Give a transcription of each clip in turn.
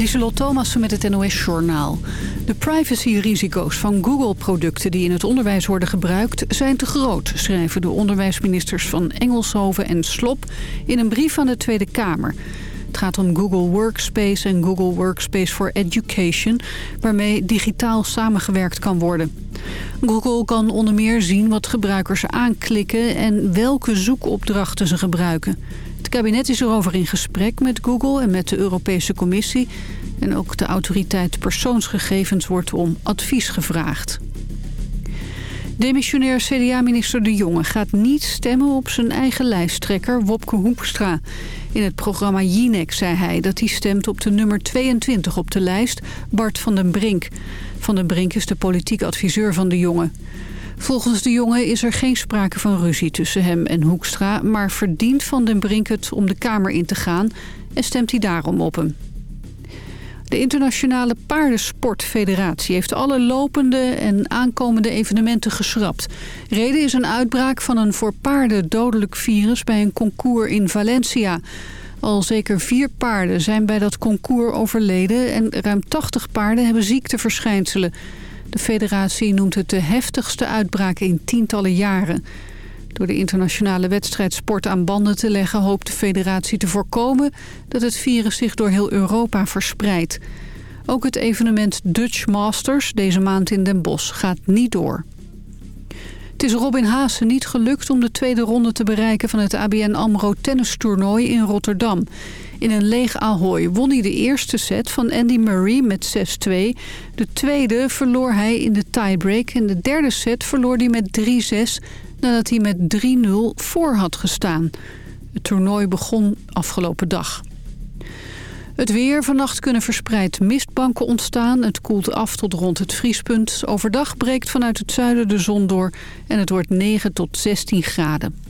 Lieselot Thomassen met het NOS-journaal. De privacyrisico's van Google-producten die in het onderwijs worden gebruikt... zijn te groot, schrijven de onderwijsministers van Engelshoven en Slop... in een brief aan de Tweede Kamer. Het gaat om Google Workspace en Google Workspace for Education... waarmee digitaal samengewerkt kan worden. Google kan onder meer zien wat gebruikers aanklikken... en welke zoekopdrachten ze gebruiken... Het kabinet is erover in gesprek met Google en met de Europese Commissie. En ook de autoriteit persoonsgegevens wordt om advies gevraagd. Demissionair CDA-minister De Jonge gaat niet stemmen op zijn eigen lijsttrekker Wopke Hoekstra. In het programma Jinek zei hij dat hij stemt op de nummer 22 op de lijst, Bart van den Brink. Van den Brink is de politiek adviseur van De Jonge. Volgens de jongen is er geen sprake van ruzie tussen hem en Hoekstra... maar verdient Van den Brink het om de Kamer in te gaan en stemt hij daarom op hem. De Internationale Paardensportfederatie heeft alle lopende en aankomende evenementen geschrapt. Reden is een uitbraak van een voor paarden dodelijk virus bij een concours in Valencia. Al zeker vier paarden zijn bij dat concours overleden en ruim 80 paarden hebben ziekteverschijnselen. De federatie noemt het de heftigste uitbraak in tientallen jaren. Door de internationale wedstrijd sport aan banden te leggen... hoopt de federatie te voorkomen dat het virus zich door heel Europa verspreidt. Ook het evenement Dutch Masters deze maand in Den Bosch gaat niet door. Het is Robin Haase niet gelukt om de tweede ronde te bereiken... van het ABN AMRO tennistoernooi in Rotterdam. In een leeg Ahoy won hij de eerste set van Andy Murray met 6-2. De tweede verloor hij in de tiebreak. En de derde set verloor hij met 3-6 nadat hij met 3-0 voor had gestaan. Het toernooi begon afgelopen dag. Het weer. Vannacht kunnen verspreid mistbanken ontstaan. Het koelt af tot rond het vriespunt. Overdag breekt vanuit het zuiden de zon door en het wordt 9 tot 16 graden.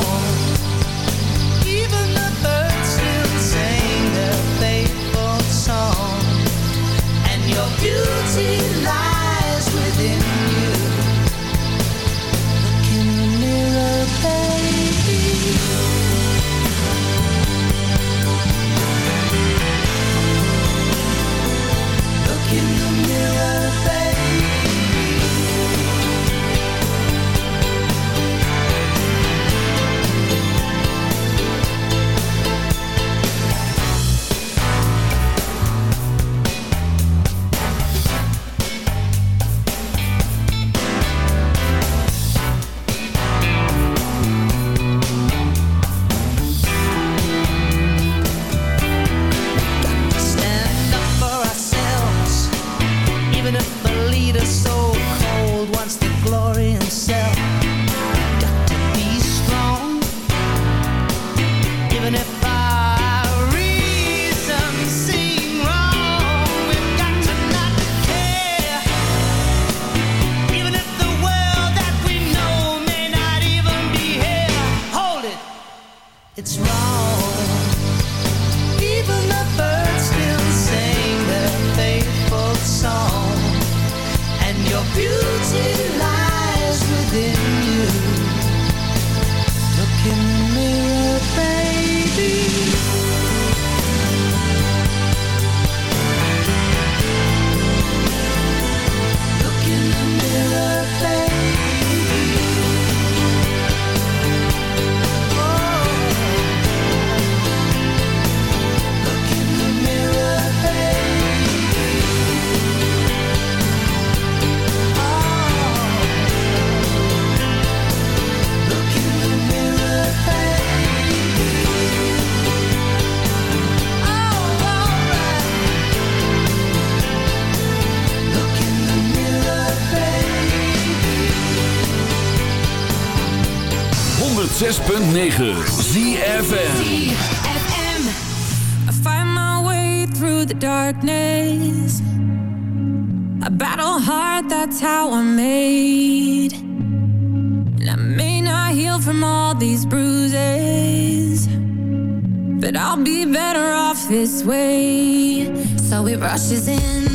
But I'll be better off this way. So it rushes in.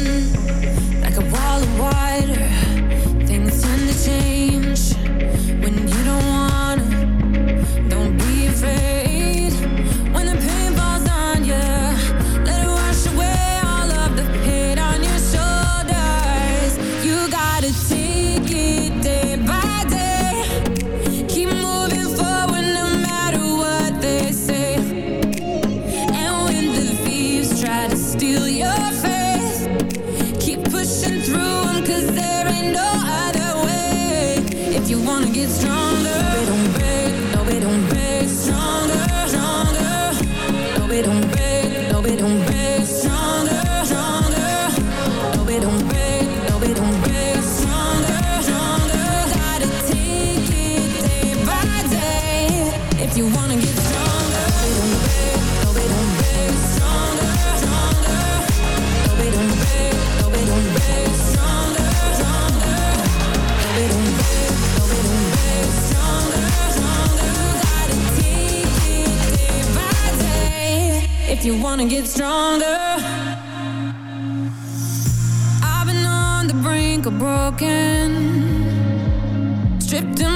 you wanna get stronger. I've been on the brink of broken Stripped in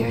your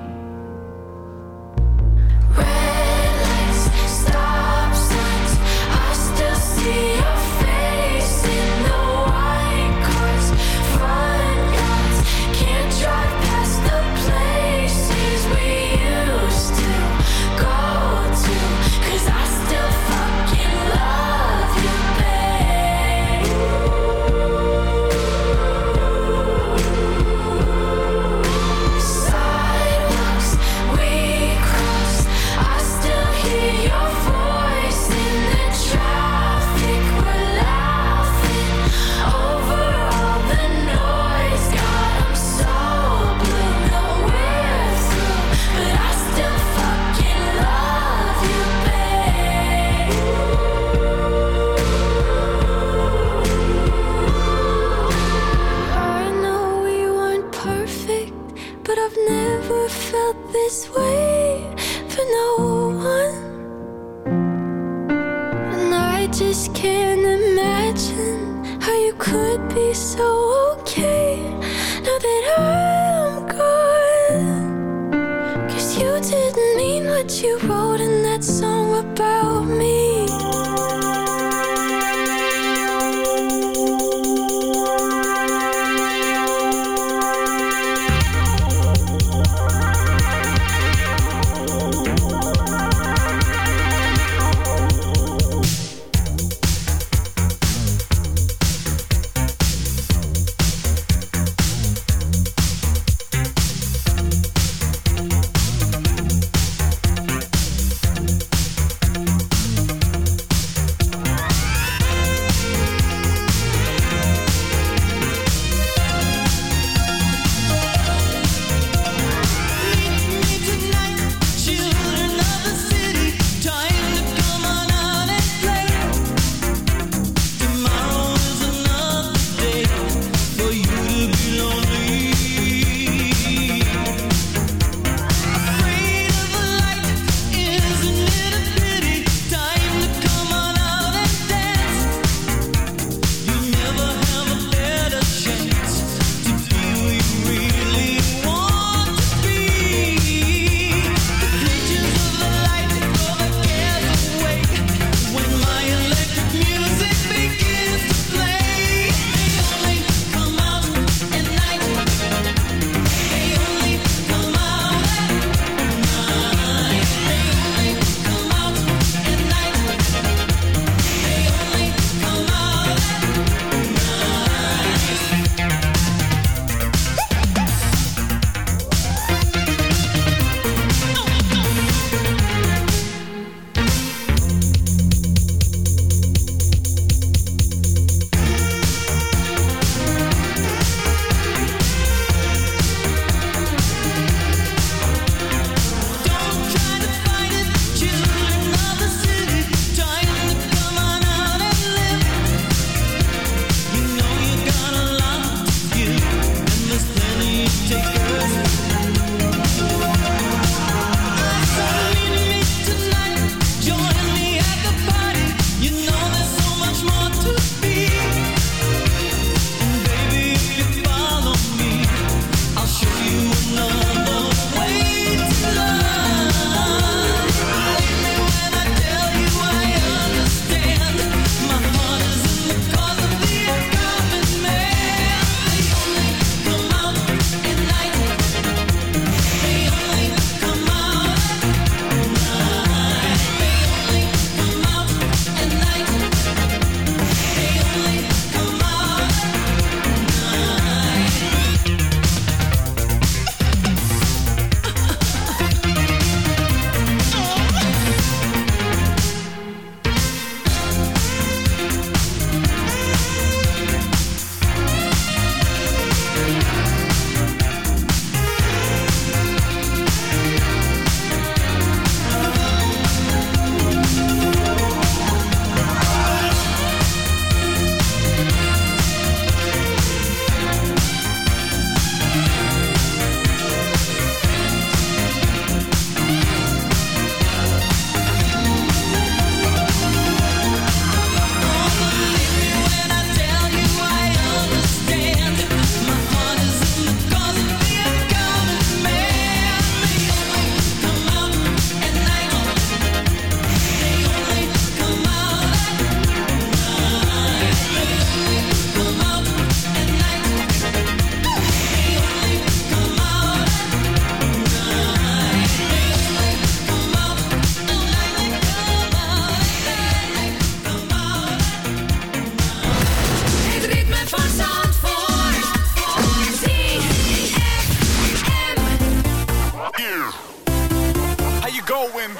you going?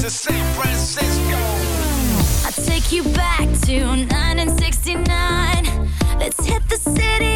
To San Francisco. I'll take you back to 1969. Let's hit the city.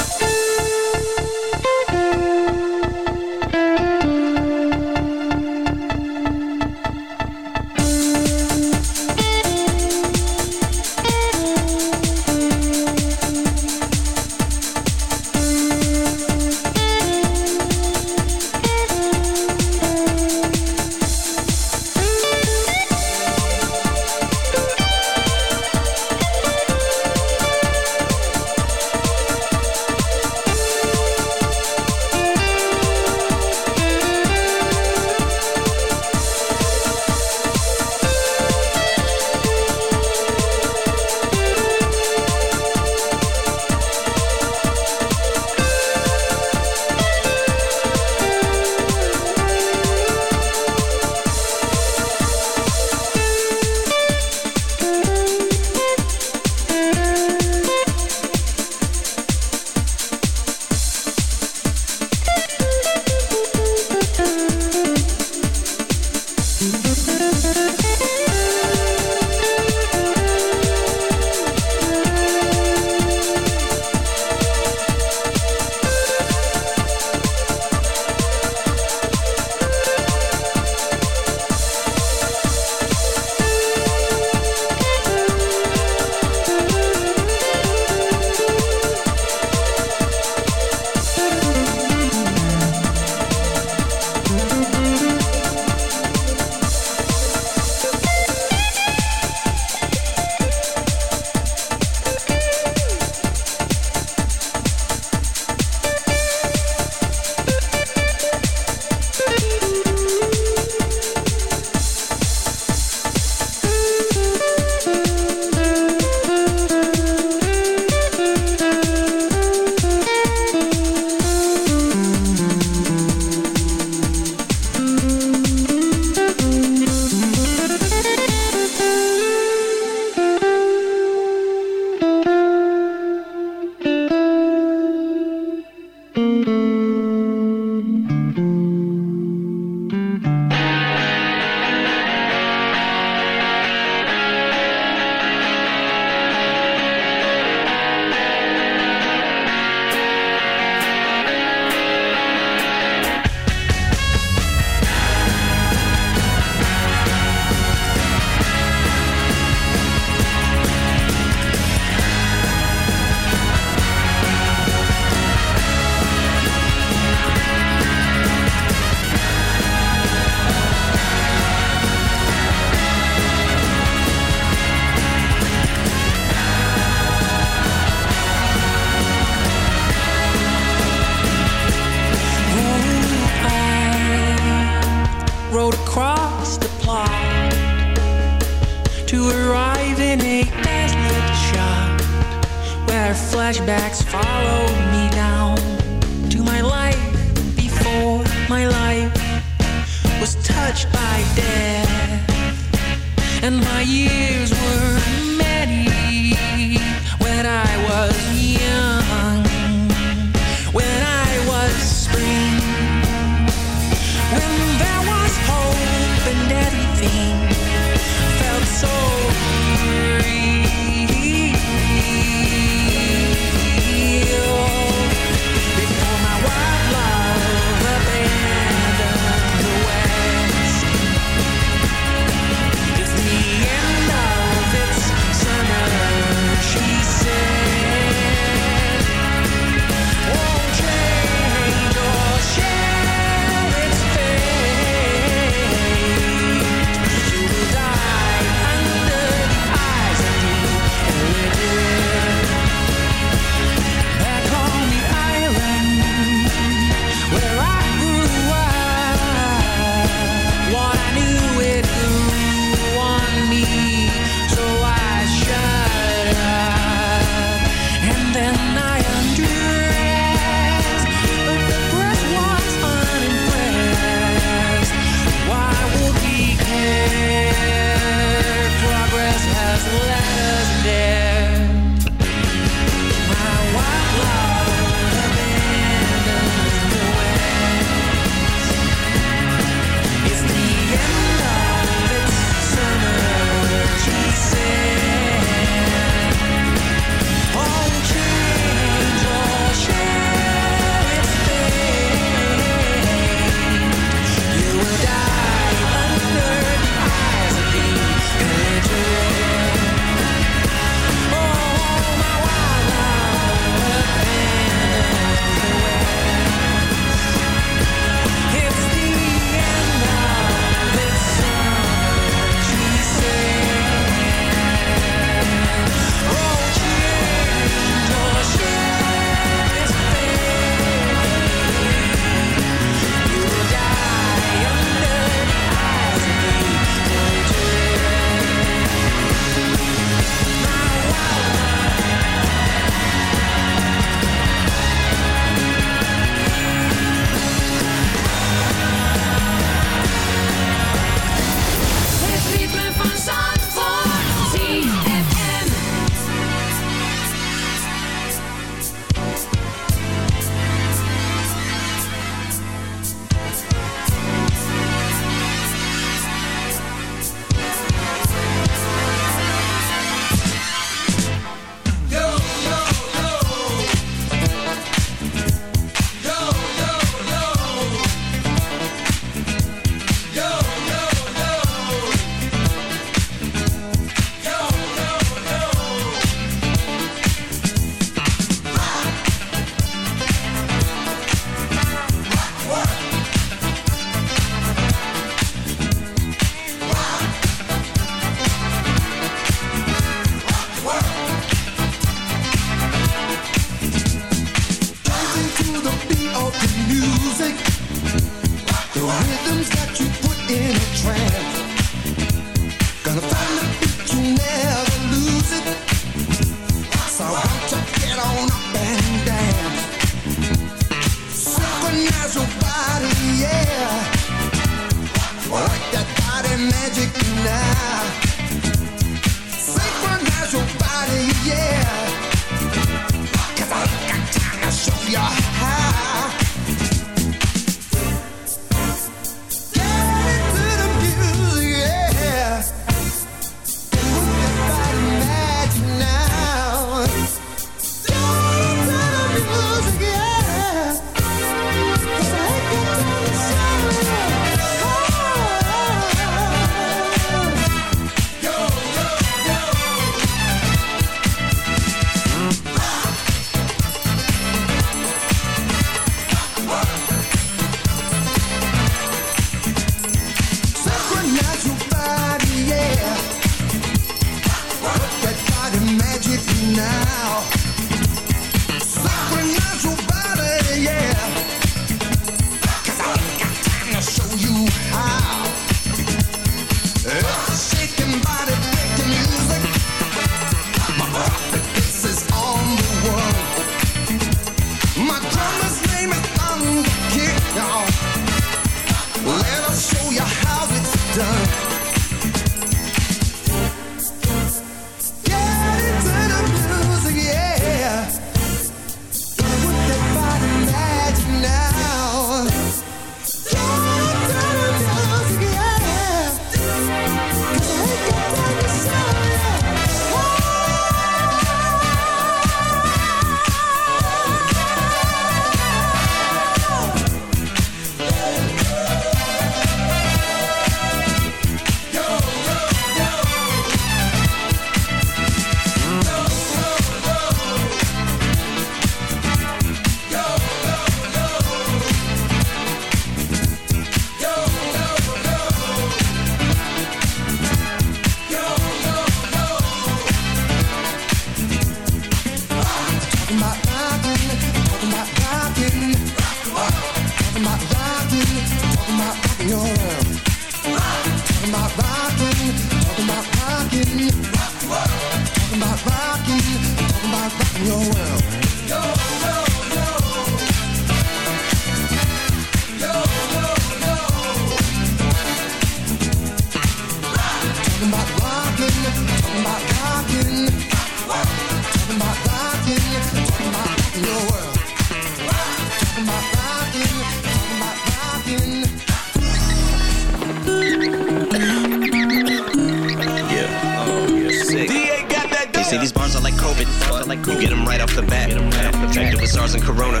You get them right off the bat. Infected with SARS and Corona.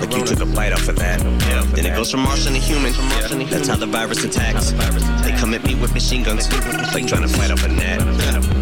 Like you took a bite off of that. Then it goes from Martian to human. That's how the virus attacks. They come at me with machine guns. Like trying to fight off a gnat.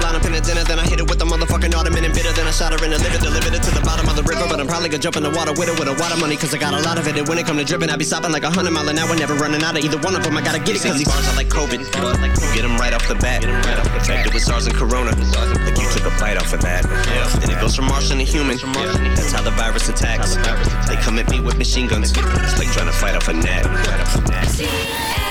line up in a dinner. Then I hit it with the motherfucking ottoman and bitter. Then I shot her in the liver, delivered it to the bottom of the river. But I'm probably gonna jump in the water with her with a water money, cause I got a lot of it. And when it come to dripping, I be stopping like a hundred mile an hour, never running out of either one of them. I gotta get it, cause these bars are like COVID. Get them right off the bat. Infected with SARS and Corona. Like you took a bite off of that. Then it goes from Martian to human. That's how the virus attacks. They come at me with machine guns. It's like trying to fight off a gnat. Did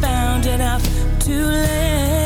found it out too late,